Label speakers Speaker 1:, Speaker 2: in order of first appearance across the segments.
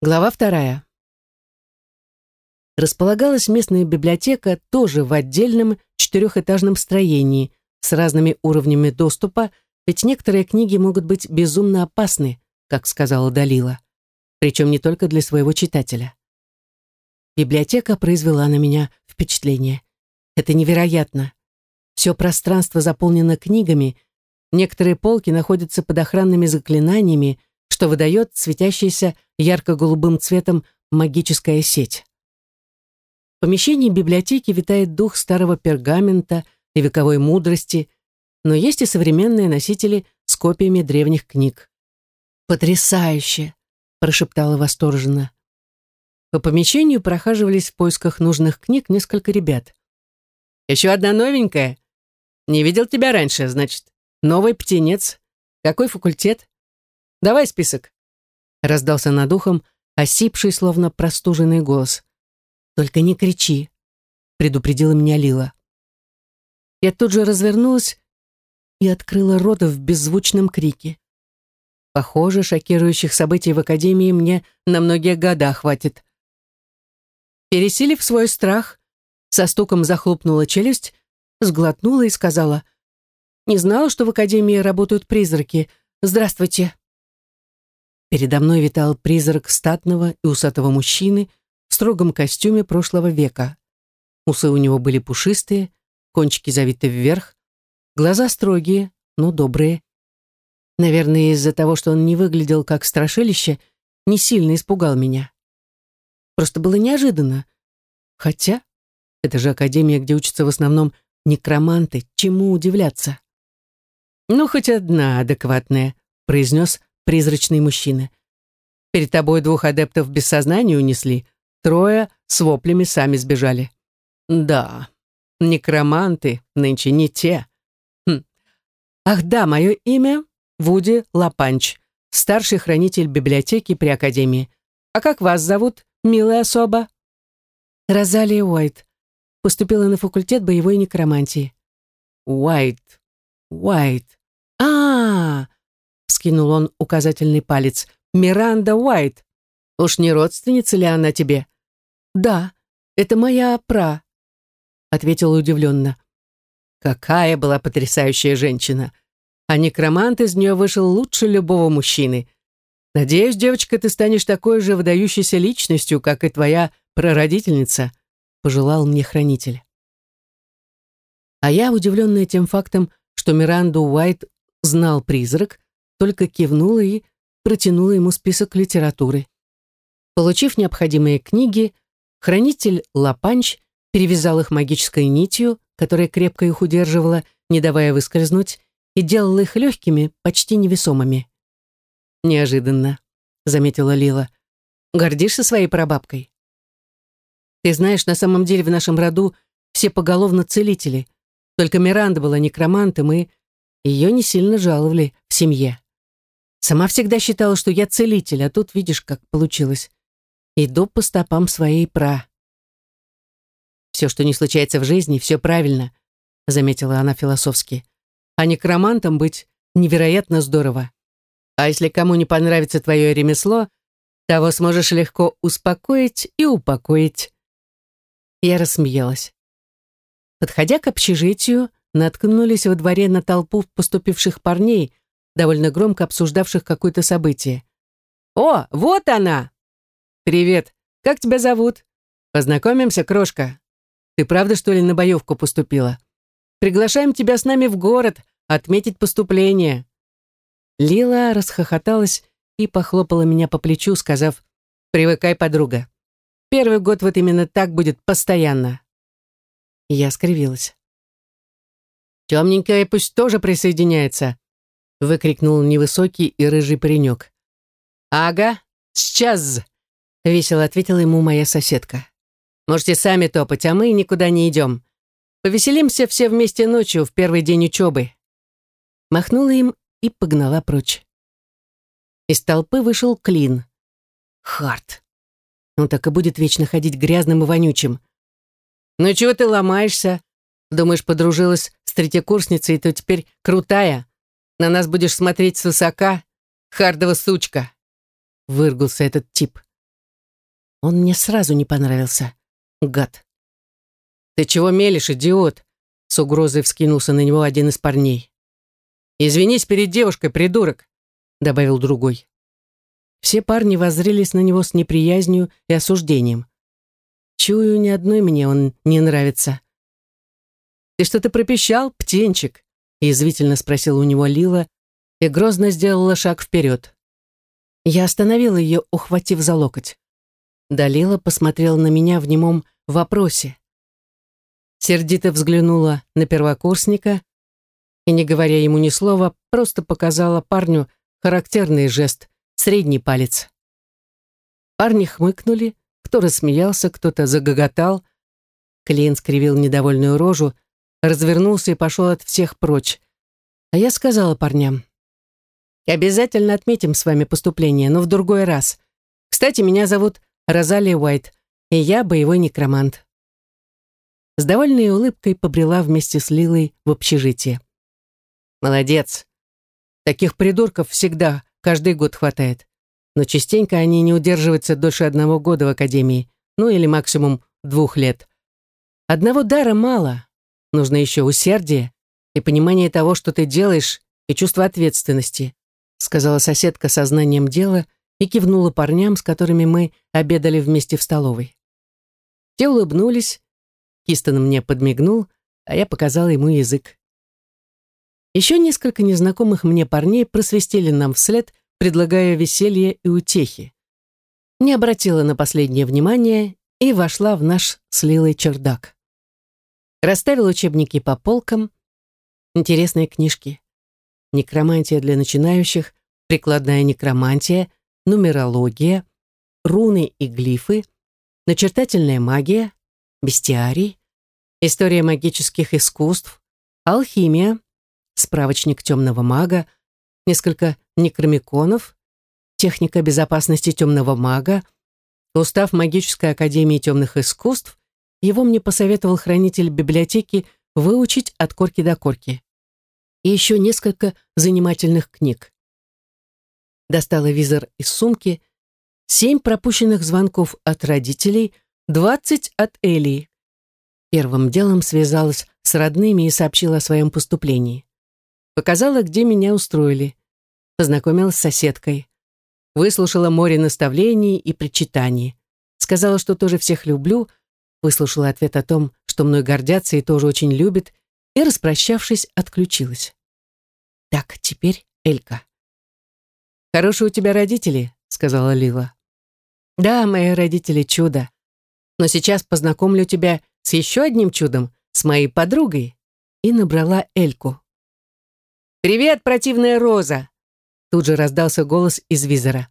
Speaker 1: Глава вторая. Располагалась местная библиотека тоже в отдельном четырехэтажном строении с разными уровнями доступа, ведь некоторые книги могут быть безумно опасны, как сказала Далила, причем не только для своего читателя. Библиотека произвела на меня впечатление. Это невероятно. Все пространство заполнено книгами, некоторые полки находятся под охранными заклинаниями, что выдает светящаяся ярко-голубым цветом магическая сеть. В помещении библиотеки витает дух старого пергамента и вековой мудрости, но есть и современные носители с копиями древних книг. «Потрясающе!» — прошептала восторженно. По помещению прохаживались в поисках нужных книг несколько ребят. «Еще одна новенькая. Не видел тебя раньше, значит. Новый птенец. Какой факультет? Давай список!» Раздался над ухом осипший, словно простуженный голос. «Только не кричи», — предупредила меня Лила. Я тут же развернулась и открыла рот в беззвучном крике. Похоже, шокирующих событий в Академии мне на многие года хватит. Пересилив свой страх, со стуком захлопнула челюсть, сглотнула и сказала, «Не знала, что в Академии работают призраки. Здравствуйте». Передо мной витал призрак статного и усатого мужчины в строгом костюме прошлого века. Усы у него были пушистые, кончики завиты вверх, глаза строгие, но добрые. Наверное, из-за того, что он не выглядел как страшилище, не сильно испугал меня. Просто было неожиданно. Хотя, это же академия, где учатся в основном некроманты, чему удивляться? «Ну, хоть одна адекватная», — произнес призрачный мужчина. Перед тобой двух адептов без сознания унесли, трое с воплями сами сбежали. Да, некроманты нынче не те. Хм. Ах да, мое имя Вуди Лапанч, старший хранитель библиотеки при Академии. А как вас зовут, милая особа? Розалия Уайт. Поступила на факультет боевой некромантии. Уайт, Уайт. А, -а, -а вскинул он указательный палец. «Миранда Уайт. Уж не родственница ли она тебе?» «Да, это моя пра», — ответила удивленно. Какая была потрясающая женщина! А некромант из нее вышел лучше любого мужчины. Надеюсь, девочка, ты станешь такой же выдающейся личностью, как и твоя прародительница, пожелал мне хранитель. А я, удивленная тем фактом, что Миранду Уайт знал призрак, только кивнула и протянула ему список литературы. Получив необходимые книги, хранитель Лапанч перевязал их магической нитью, которая крепко их удерживала, не давая выскользнуть, и делал их легкими, почти невесомыми. «Неожиданно», — заметила Лила. «Гордишься своей прабабкой?» «Ты знаешь, на самом деле в нашем роду все поголовно целители. Только Миранда была некромантом, и ее не сильно жаловали в семье». Сама всегда считала, что я целитель, а тут видишь, как получилось. Иду по стопам своей пра. Все, что не случается в жизни, все правильно, заметила она философски. А некромантом быть невероятно здорово. А если кому не понравится твое ремесло, того сможешь легко успокоить и упокоить. Я рассмеялась. Подходя к общежитию, наткнулись во дворе на толпу поступивших парней, довольно громко обсуждавших какое-то событие. «О, вот она!» «Привет, как тебя зовут?» «Познакомимся, крошка. Ты правда, что ли, на боевку поступила? Приглашаем тебя с нами в город отметить поступление». Лила расхохоталась и похлопала меня по плечу, сказав, «Привыкай, подруга. Первый год вот именно так будет постоянно». я скривилась. «Темненькая пусть тоже присоединяется», выкрикнул невысокий и рыжий паренек. «Ага, сейчас!» — весело ответила ему моя соседка. «Можете сами топать, а мы никуда не идем. Повеселимся все вместе ночью в первый день учебы». Махнула им и погнала прочь. Из толпы вышел Клин. Харт. Он так и будет вечно ходить грязным и вонючим. «Ну чего ты ломаешься? Думаешь, подружилась с третьекурсницей, то теперь крутая?» На нас будешь смотреть с высока, хардова сучка!» Выргулся этот тип. Он мне сразу не понравился. Гад.
Speaker 2: «Ты чего мелешь, идиот?» С угрозой вскинулся на него один из парней. «Извинись перед девушкой, придурок», добавил другой. Все парни воззрелись на него с неприязнью и осуждением. Чую, ни одной мне он не нравится. «Ты что-то пропищал, птенчик?» Язвительно спросила у него Лила и грозно сделала шаг вперед. Я остановила ее, ухватив за локоть. Далила посмотрела на меня в немом вопросе. Сердито взглянула на первокурсника и, не говоря ему ни слова, просто показала парню характерный жест, средний палец. Парни хмыкнули, кто рассмеялся, кто-то загоготал. Клиент скривил недовольную рожу, развернулся и пошел от всех прочь. А я сказала парням, «Обязательно отметим с вами поступление, но в другой раз. Кстати, меня зовут Розалия Уайт, и я боевой некромант». С довольной улыбкой побрела вместе с Лилой в общежитие. «Молодец. Таких придурков всегда, каждый год хватает. Но частенько они не удерживаются дольше одного года в академии, ну или максимум двух лет. Одного дара мало. Нужно еще усердие и понимание того, что ты делаешь, и чувство ответственности», сказала соседка со знанием дела и кивнула парням, с которыми мы обедали вместе в столовой. Те улыбнулись, Кистон мне подмигнул, а я показала ему язык. Еще несколько незнакомых мне парней просвистели нам вслед, предлагая веселье и утехи. Не обратила на последнее внимание и вошла в наш с чердак. Расставила учебники по полкам, интересные книжки. Некромантия для начинающих, прикладная некромантия, нумерология, руны и глифы, начертательная магия, бестиарий, история магических искусств, алхимия, справочник темного мага, несколько некромиконов, техника безопасности темного мага, устав магической академии темных искусств, его мне посоветовал хранитель библиотеки выучить от корки до корки. И еще несколько занимательных книг. Достала визор из сумки, семь пропущенных звонков от родителей, двадцать от Элии. Первым делом связалась с родными и сообщила о своем поступлении. Показала, где меня устроили. Познакомилась с соседкой. Выслушала море наставлений и причитаний. Сказала, что тоже всех люблю, выслушала ответ о том, что мной гордятся и тоже очень любят, и, распрощавшись, отключилась. Так, теперь Элька. «Хорошие у тебя родители», — сказала Лила. «Да, мои родители чудо. Но сейчас познакомлю тебя с еще одним чудом, с моей подругой, и набрала Эльку. «Привет, противная Роза!» Тут же раздался голос из визора.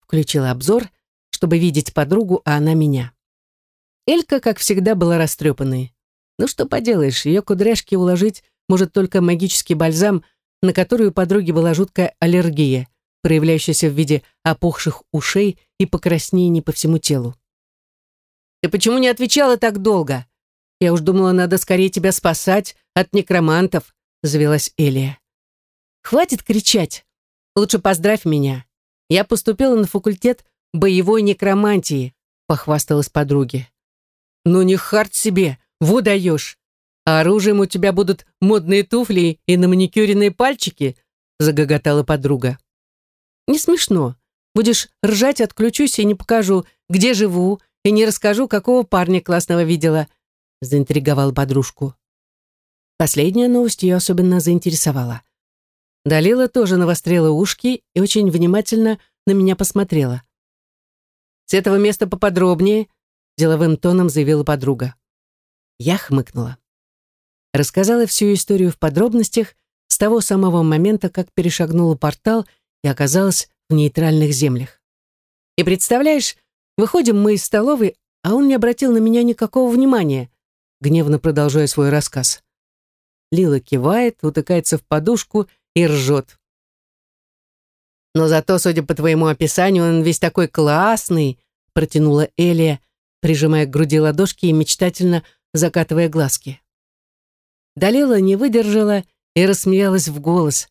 Speaker 2: Включила обзор, чтобы видеть подругу, а она меня. Элька, как всегда, была растрепанной. Ну что поделаешь, ее кудряшки уложить может только магический бальзам, на который у подруги была жуткая аллергия, проявляющаяся в виде опухших ушей и покраснений по всему телу. Ты почему не отвечала так долго? Я уж думала, надо скорее тебя спасать от некромантов, завелась Элия. Хватит кричать. Лучше поздравь меня. Я поступила на факультет боевой некромантии, похвасталась подруге. Ну не хард себе, во даешь. А оружием у тебя будут модные туфли и на маникюренные пальчики, загоготала подруга. Не смешно. Будешь ржать, отключусь и не покажу, где живу, и не расскажу, какого парня классного видела», — заинтриговал подружку. Последняя новость ее особенно заинтересовала. Далила тоже навострила ушки и очень внимательно на меня посмотрела. «С этого места поподробнее», — деловым тоном заявила подруга. Я хмыкнула. Рассказала всю историю в подробностях с того самого момента, как перешагнула портал и оказалась в нейтральных землях. И представляешь, Выходим мы из столовой, а он не обратил на меня никакого внимания, гневно продолжая свой рассказ. Лила кивает, утыкается в подушку и ржет. «Но зато, судя по твоему описанию, он весь такой классный», протянула Элия, прижимая к груди ладошки и мечтательно закатывая глазки. Далила не выдержала и рассмеялась в голос,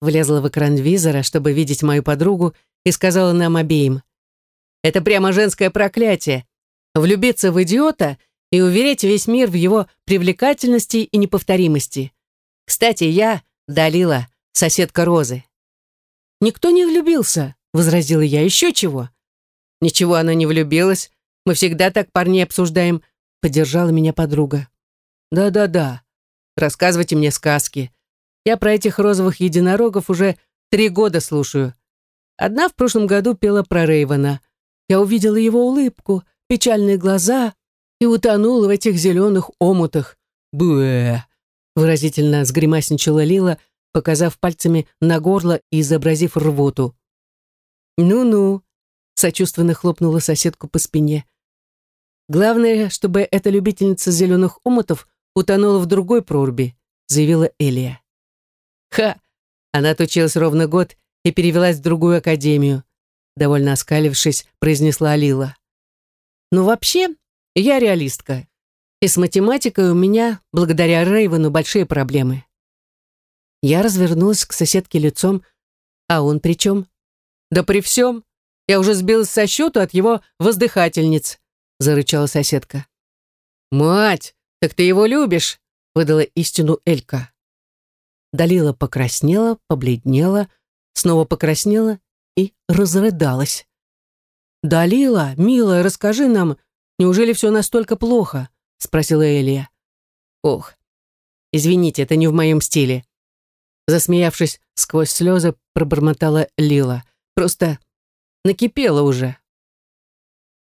Speaker 2: влезла в экран визора, чтобы видеть мою подругу, и сказала нам обеим, Это прямо женское проклятие. Влюбиться в идиота и уверять весь мир в его привлекательности и неповторимости. Кстати, я Далила, соседка Розы. «Никто не влюбился», — возразила я. «Еще чего?» «Ничего она не влюбилась. Мы всегда так парней обсуждаем», — поддержала меня подруга. «Да-да-да. Рассказывайте мне сказки. Я про этих розовых единорогов уже три года слушаю. Одна в прошлом году пела про Рейвена. Я увидела его улыбку, печальные глаза и утонула в этих зеленых омутах. Буэ! Выразительно сгримасничала Лила, показав пальцами на горло и изобразив рвоту. «Ну-ну», — сочувственно хлопнула соседку по спине. «Главное, чтобы эта любительница зеленых омутов утонула в другой проруби», — заявила Элия. «Ха! Она отучилась ровно год и перевелась в другую академию», довольно оскалившись, произнесла Лила. «Ну, вообще, я реалистка. И с математикой у меня, благодаря Рейвену, большие проблемы. Я развернулась к соседке лицом. А он при чем? Да при всем. Я уже сбилась со счету от его воздыхательниц, зарычала соседка. Мать, так ты его любишь, выдала истину Элька. Далила покраснела, побледнела, снова покраснела и разрыдалась. «Далила, милая, расскажи нам, неужели все настолько плохо?» — спросила Элия. «Ох, извините, это не в моем стиле. Засмеявшись сквозь слезы, пробормотала Лила. Просто накипела уже.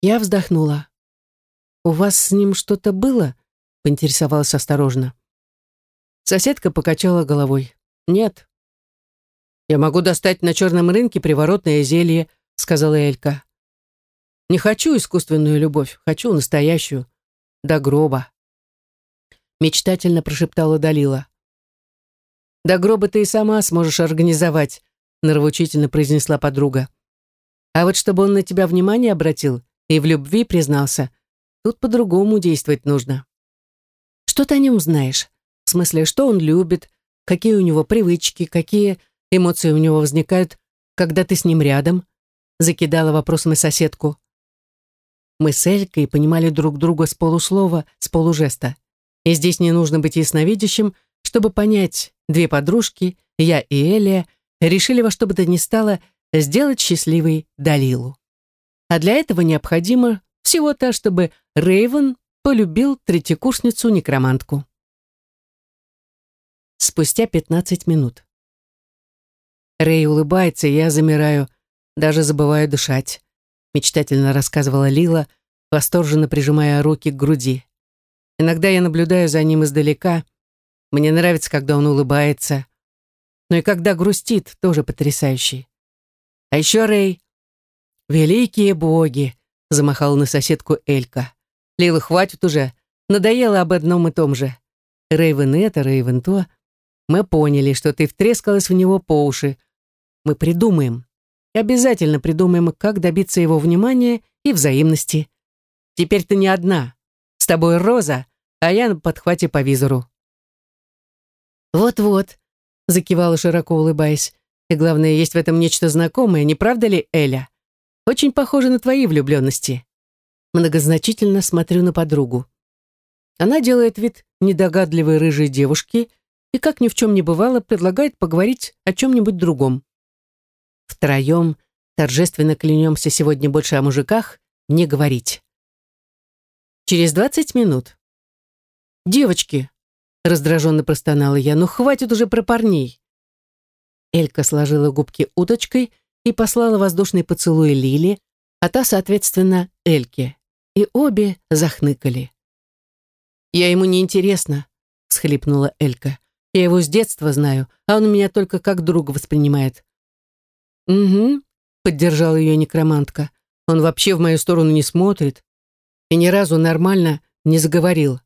Speaker 2: Я вздохнула. «У вас с ним что-то было?» — поинтересовалась осторожно. Соседка покачала головой. «Нет». «Я могу достать на черном рынке приворотное зелье», — сказала Элька. «Не хочу искусственную любовь, хочу настоящую. До гроба». Мечтательно прошептала Далила. До гроба ты и сама сможешь организовать», нравоучительно произнесла подруга. «А вот чтобы он на тебя внимание обратил и в любви признался, тут по-другому действовать нужно». «Что ты о нем знаешь? В смысле, что он любит, какие у него привычки, какие эмоции у него возникают, когда ты с ним рядом?» закидала вопросами соседку. Мы с Элькой понимали друг друга с полуслова, с полужеста. И здесь не нужно быть ясновидящим, чтобы понять, две подружки, я и Элия, решили во что бы то ни стало сделать счастливой Далилу. А для этого необходимо всего-то, чтобы Рейвен полюбил третьекурсницу-некромантку. Спустя 15 минут. Рэй улыбается, я замираю, даже забываю дышать, мечтательно рассказывала Лила, восторженно прижимая руки к груди. Иногда я наблюдаю за ним издалека — мне нравится, когда он улыбается. Но и когда грустит, тоже потрясающий. А еще Рэй. «Великие боги!» — замахала на соседку Элька. «Лила, хватит уже. Надоело об одном и том же. Рейвен это, Рейвен то. Мы поняли, что ты втрескалась в него по уши. Мы придумаем. И обязательно придумаем, как добиться его внимания и взаимности. Теперь ты не одна. С тобой Роза, а я на подхвате по визору. «Вот-вот», — закивала широко улыбаясь. «И главное, есть в этом нечто знакомое, не правда ли, Эля? Очень похоже на твои влюбленности». Многозначительно смотрю на подругу. Она делает вид недогадливой рыжей девушки и, как ни в чем не бывало, предлагает поговорить о чем-нибудь другом. Втроем торжественно клянемся сегодня больше о мужиках, не говорить. Через двадцать минут. «Девочки, Раздраженно простонала я. «Ну хватит уже про парней!» Элька сложила губки уточкой и послала воздушный поцелуй Лили, а та, соответственно, Эльке. И обе захныкали. «Я ему не интересна», — схлипнула Элька. «Я его с детства знаю, а он меня только как друга воспринимает». «Угу», — поддержала ее некромантка. «Он вообще в мою сторону не смотрит и ни разу нормально не заговорил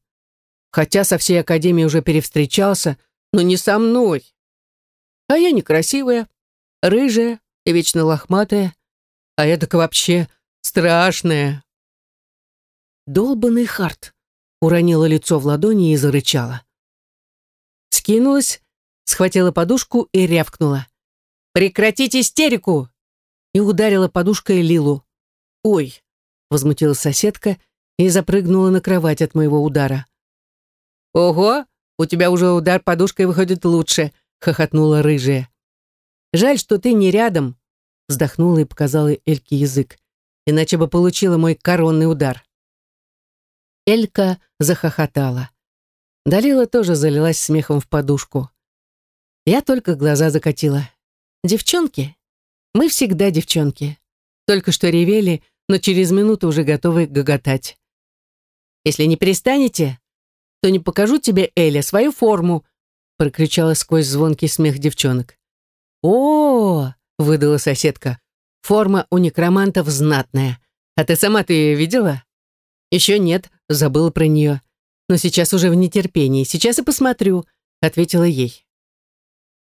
Speaker 2: хотя со всей академией уже перевстречался, но не со мной. А я некрасивая, рыжая и вечно лохматая, а я так вообще страшная. Долбанный Харт уронила лицо в ладони и зарычала. Скинулась, схватила подушку и рявкнула. «Прекратить истерику!» и ударила подушкой Лилу.
Speaker 1: «Ой!» — возмутилась соседка и запрыгнула на кровать от моего удара.
Speaker 2: «Ого! У тебя уже удар подушкой выходит лучше!» — хохотнула рыжая.
Speaker 1: «Жаль, что ты не рядом!» — вздохнула и показала Эльке язык. «Иначе бы получила мой коронный удар». Элька захохотала. Далила тоже залилась смехом в подушку. Я только глаза закатила. Девчонки? Мы всегда девчонки. Только что ревели, но через минуту уже готовы гоготать. Если не перестанете, то не покажу тебе, Эля, свою форму, прокричала сквозь звонкий смех девчонок. О, выдала соседка. Форма у некромантов знатная. А ты сама-то ее видела? Еще нет, забыла про нее. Но сейчас уже в нетерпении. Сейчас и посмотрю, ответила ей.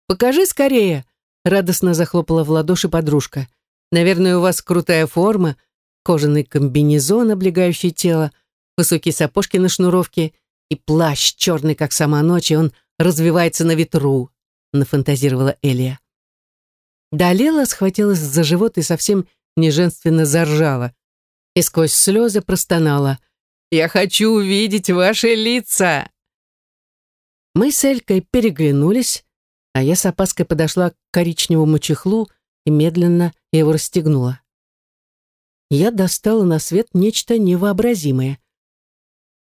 Speaker 1: «Покажи скорее!» — радостно захлопала в ладоши подружка. «Наверное, у вас крутая форма, кожаный комбинезон, облегающий тело, высокие сапожки на шнуровке и плащ черный, как сама ночь, и он развивается на ветру», — нафантазировала Элия. Далела схватилась за живот и совсем неженственно заржала. И сквозь слезы простонала. «Я хочу увидеть ваши лица!» Мы с Элькой переглянулись, а я с опаской подошла к коричневому чехлу и медленно его расстегнула. Я достала на свет нечто невообразимое.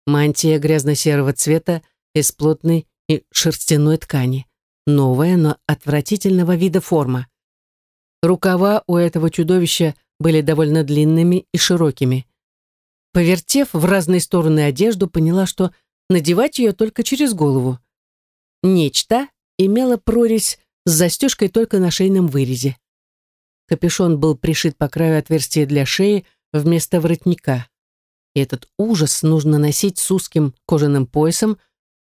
Speaker 1: Мантия грязно-серого цвета из плотной и шерстяной ткани. Новая, но отвратительного вида форма. Рукава у этого чудовища были довольно длинными и широкими. Повертев в разные стороны одежду, поняла, что надевать ее только через голову. Нечто, имела прорезь с застежкой только на шейном вырезе. Капюшон был пришит по краю отверстия для шеи вместо воротника. И этот ужас нужно носить с узким кожаным поясом,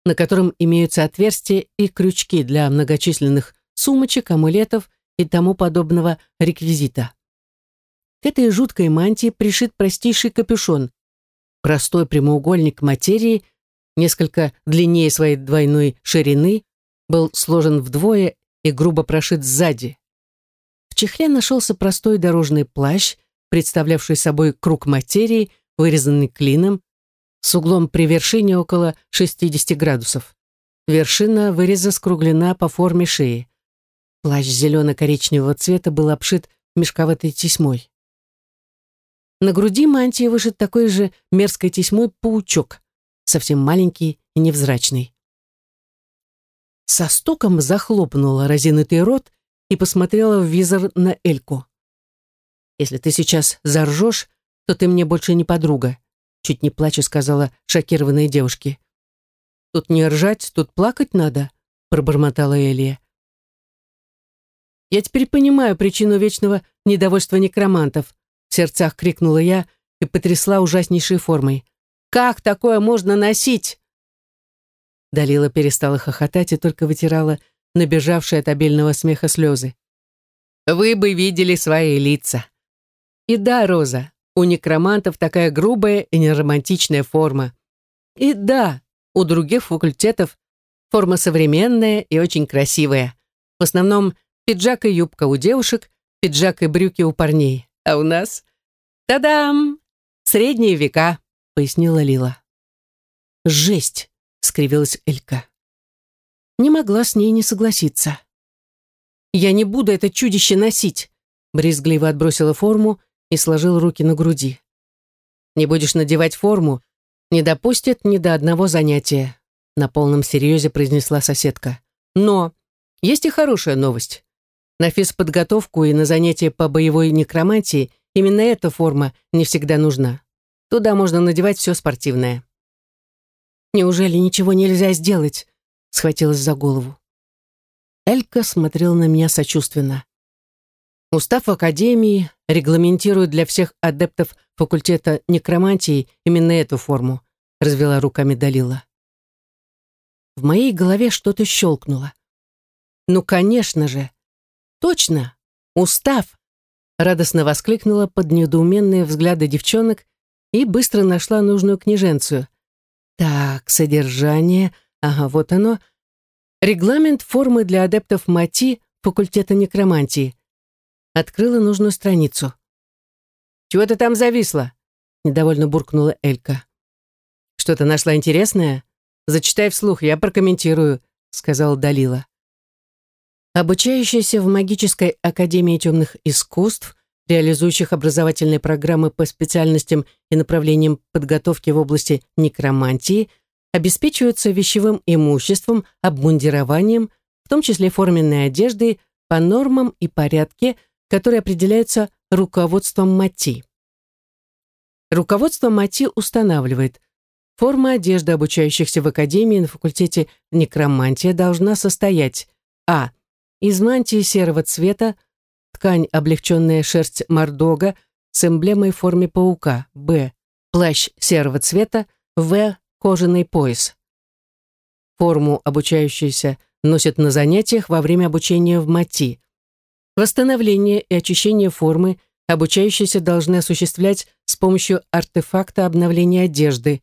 Speaker 1: на котором имеются отверстия и крючки для многочисленных сумочек, амулетов и тому подобного реквизита. К этой жуткой мантии пришит простейший капюшон, простой прямоугольник материи, несколько длиннее своей двойной ширины, был сложен вдвое и грубо прошит сзади. В чехле нашелся простой дорожный плащ, представлявший собой круг материи, вырезанный клином, с углом при вершине около 60 градусов. Вершина выреза скруглена по форме шеи. Плащ зелено-коричневого цвета был обшит мешковатой тесьмой. На груди мантии вышит такой же мерзкой тесьмой паучок, совсем маленький и невзрачный со стуком захлопнула разинутый рот и посмотрела в визор на Эльку. «Если ты сейчас заржешь, то ты мне больше не подруга», чуть не плача сказала шокированные девушки. «Тут не ржать, тут плакать надо», пробормотала Элия. «Я теперь понимаю причину вечного недовольства некромантов», в сердцах крикнула я и потрясла ужаснейшей формой. «Как такое можно носить?» Далила перестала хохотать и только вытирала набежавшие от обильного смеха слезы. «Вы бы видели свои лица!» «И да, Роза, у некромантов такая грубая и неромантичная форма. И да, у других факультетов форма современная и очень красивая. В основном пиджак и юбка у девушек, пиджак и брюки у парней. А у нас... Та-дам! Средние века, пояснила Лила. Жесть! — скривилась Элька. Не могла с ней не согласиться. «Я не буду это чудище носить», — брезгливо отбросила форму и сложила руки на груди. «Не будешь надевать форму, не допустят ни до одного занятия», — на полном серьезе произнесла соседка. «Но есть и хорошая новость. На физподготовку и на занятия по боевой некромантии именно эта форма не всегда нужна. Туда можно надевать все спортивное». Неужели ничего нельзя сделать?» Схватилась за голову. Элька смотрела на меня сочувственно. Устав Академии регламентирует для всех адептов факультета некромантии именно эту форму, развела руками Далила. В моей голове что-то щелкнуло. «Ну, конечно же! Точно! Устав!» радостно воскликнула под недоуменные взгляды девчонок и быстро нашла нужную книженцию — так, содержание. Ага, вот оно. Регламент формы для адептов МАТИ факультета некромантии. Открыла нужную страницу.
Speaker 2: «Чего ты там зависла?» — недовольно буркнула Элька. «Что-то нашла интересное? Зачитай вслух, я прокомментирую», — сказала Далила. Обучающаяся в Магической Академии Темных Искусств, реализующих образовательные программы по специальностям и направлениям подготовки в области некромантии, обеспечиваются вещевым имуществом, обмундированием, в том числе форменной одеждой, по нормам и порядке, которые определяются руководством МАТИ. Руководство МАТИ устанавливает, форма одежды обучающихся в Академии на факультете некромантия должна состоять а. Из мантии серого цвета, ткань, облегченная шерсть мордога с эмблемой в форме паука, б. плащ серого цвета, в. кожаный пояс. Форму обучающиеся носят на занятиях во время обучения в МАТИ. Восстановление и очищение формы – обучающиеся должны осуществлять с помощью артефакта обновления одежды.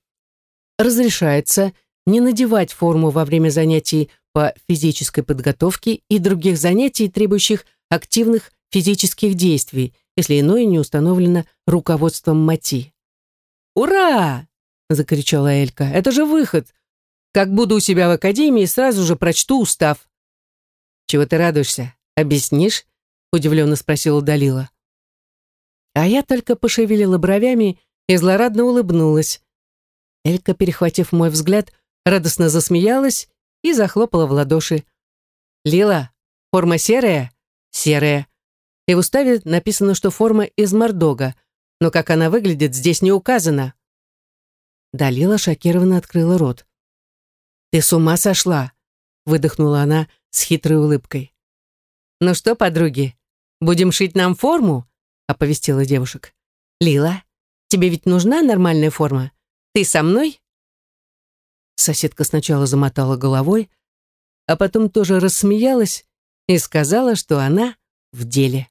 Speaker 2: Разрешается не надевать форму во время занятий по физической подготовке и других занятий, требующих активных физических действий, если иное не установлено руководством МАТИ. «Ура!» — закричала Элька. «Это же выход! Как буду у себя в академии, сразу же прочту устав». «Чего ты радуешься? Объяснишь?» — удивленно спросила Далила. А я только пошевелила бровями и злорадно улыбнулась. Элька, перехватив мой взгляд, радостно засмеялась и захлопала в ладоши. «Лила, форма серая?» «Серая». И в уставе написано, что форма из мордога, но как она выглядит, здесь не указано. Далила шокированно открыла рот. «Ты с ума сошла?» — выдохнула она с хитрой улыбкой. «Ну что, подруги, будем шить нам форму?» оповестила девушек. «Лила, тебе ведь нужна нормальная форма? Ты со мной?» Соседка сначала замотала головой, а потом тоже рассмеялась и сказала, что она в деле.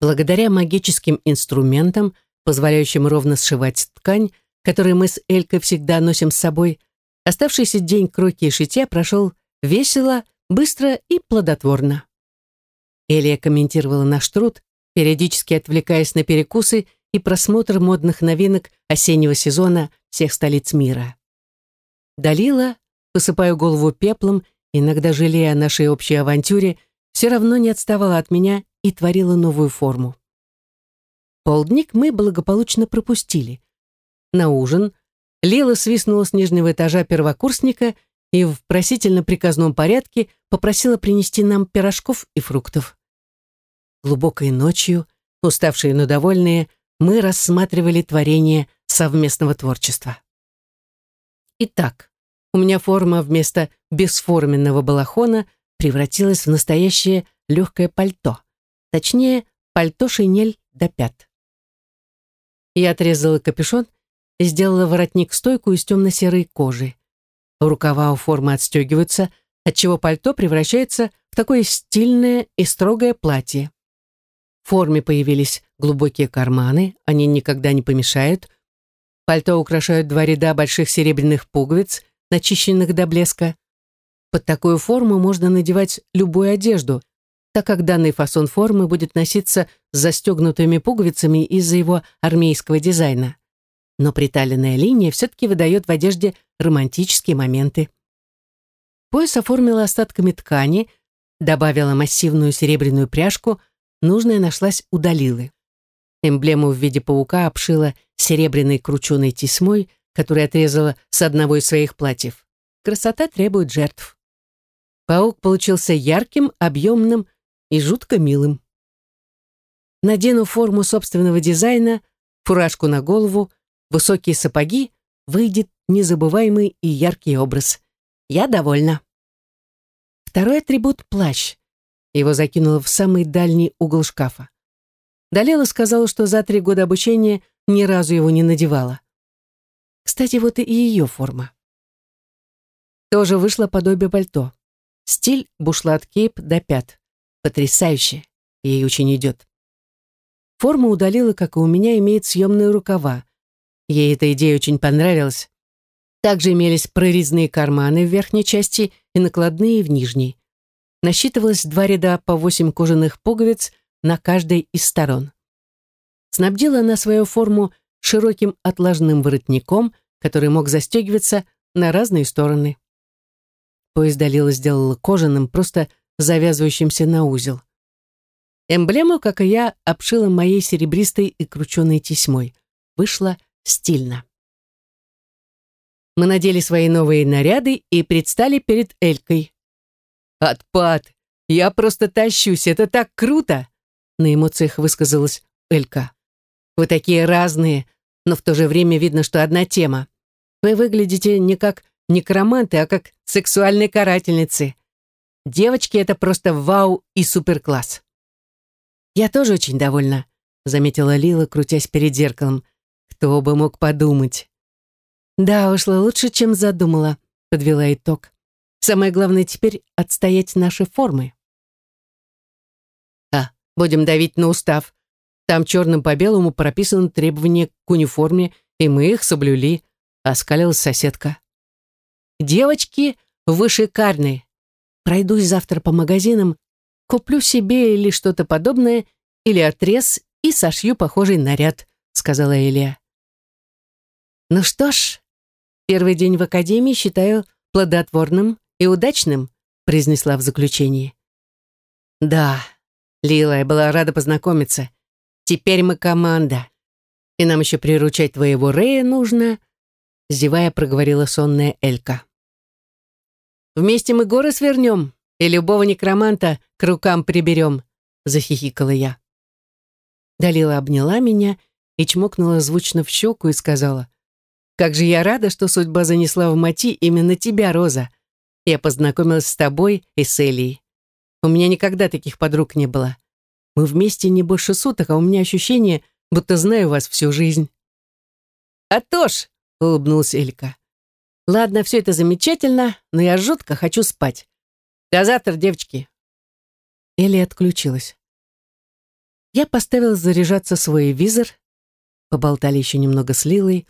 Speaker 2: Благодаря магическим инструментам, позволяющим ровно сшивать ткань, которую мы с Элькой всегда носим с собой, оставшийся день кройки и шитья прошел весело, быстро и плодотворно. Элия комментировала наш труд, периодически отвлекаясь на перекусы и просмотр модных новинок осеннего сезона всех столиц мира. Далила, посыпая голову пеплом, иногда жалея о нашей общей авантюре, все равно не отставала от меня и творила новую форму. Полдник мы благополучно пропустили. На ужин Лила свистнула с нижнего этажа первокурсника и в просительно-приказном порядке попросила принести нам пирожков и фруктов. Глубокой ночью, уставшие, но довольные, мы рассматривали творение совместного творчества. Итак, у меня форма вместо бесформенного балахона превратилась в настоящее легкое пальто. Точнее, пальто-шинель до пят. Я отрезала капюшон и сделала воротник-стойку из темно-серой кожи. Рукава у формы отстегиваются, отчего пальто превращается в такое стильное и строгое платье. В форме появились глубокие карманы, они никогда не помешают. Пальто украшают два ряда больших серебряных пуговиц, начищенных до блеска. Под такую форму можно надевать любую одежду, так как данный фасон формы будет носиться с застегнутыми пуговицами из-за его армейского дизайна. Но приталенная линия все-таки выдает в одежде романтические моменты. Пояс оформила остатками ткани, добавила массивную серебряную пряжку, Нужная нашлась у. Эмблему в виде паука обшила серебряной крученой тесьмой, которую отрезала с одного из своих платьев. Красота требует жертв. Паук получился ярким, объемным и жутко милым. Надену форму собственного дизайна, фуражку на голову, высокие сапоги, выйдет незабываемый и яркий образ. Я довольна. Второй атрибут — плащ. Его закинула в самый дальний угол шкафа. Далела сказала, что за три года обучения ни разу его не надевала. Кстати, вот и ее форма. Тоже вышло подобие пальто. Стиль бушлат кейп до пят. Потрясающе. Ей очень идет. Форма удалила, как и у меня, имеет съемные рукава. Ей эта идея очень понравилась. Также имелись прорезные карманы в верхней части и накладные в нижней насчитывалось два ряда по восемь кожаных пуговиц на каждой из сторон.
Speaker 1: снабдила на свою форму широким отложным воротником, который мог застегиваться на разные стороны. Пояс Далила сделала кожаным, просто завязывающимся на узел. Эмблему, как и я, обшила моей серебристой и крученой тесьмой. Вышло стильно. Мы надели свои новые наряды и предстали перед Элькой.
Speaker 2: «Отпад! Я просто тащусь, это так круто!»
Speaker 1: На эмоциях высказалась Элька.
Speaker 2: «Вы такие разные, но в то же время видно, что одна тема. Вы выглядите не как некроманты, а как сексуальные карательницы. Девочки — это просто вау и суперкласс».
Speaker 1: «Я тоже очень довольна», — заметила Лила, крутясь перед зеркалом. «Кто бы мог подумать?» «Да, вышло лучше, чем задумала», — подвела итог. «Самое главное теперь отстоять наши формы».
Speaker 2: «А, будем давить на устав. Там черным по белому прописаны требования к униформе, и мы их соблюли», — оскалилась соседка.
Speaker 1: «Девочки, вы шикарные. Пройдусь завтра по магазинам, куплю себе или что-то подобное, или отрез и сошью похожий наряд», — сказала Элия. «Ну что ж, первый день в академии считаю плодотворным и удачным», произнесла в заключении.
Speaker 2: «Да, Лила, я была рада познакомиться. Теперь мы команда. И нам еще приручать твоего Рея нужно», зевая проговорила сонная Элька. «Вместе мы горы свернем и любого некроманта к рукам приберем», захихикала я.
Speaker 1: Далила обняла меня и чмокнула звучно в щеку и сказала, «Как же я рада, что судьба занесла в мати именно тебя, Роза. Я познакомилась с тобой и с Элией. У меня никогда таких подруг не было. Мы вместе не больше суток, а у меня ощущение, будто знаю вас всю жизнь».
Speaker 2: «А то ж!» — улыбнулась Элька. «Ладно, все это замечательно, но я жутко хочу спать. До завтра, девочки!»
Speaker 1: Элли отключилась. Я поставил заряжаться свой визор, поболтали еще немного с Лилой.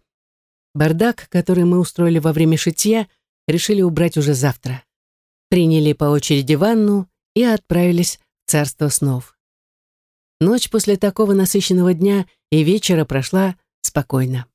Speaker 1: Бардак, который мы устроили во время шитья, решили убрать уже завтра. Приняли по очереди ванну и отправились в царство снов. Ночь после такого насыщенного дня и вечера прошла спокойно.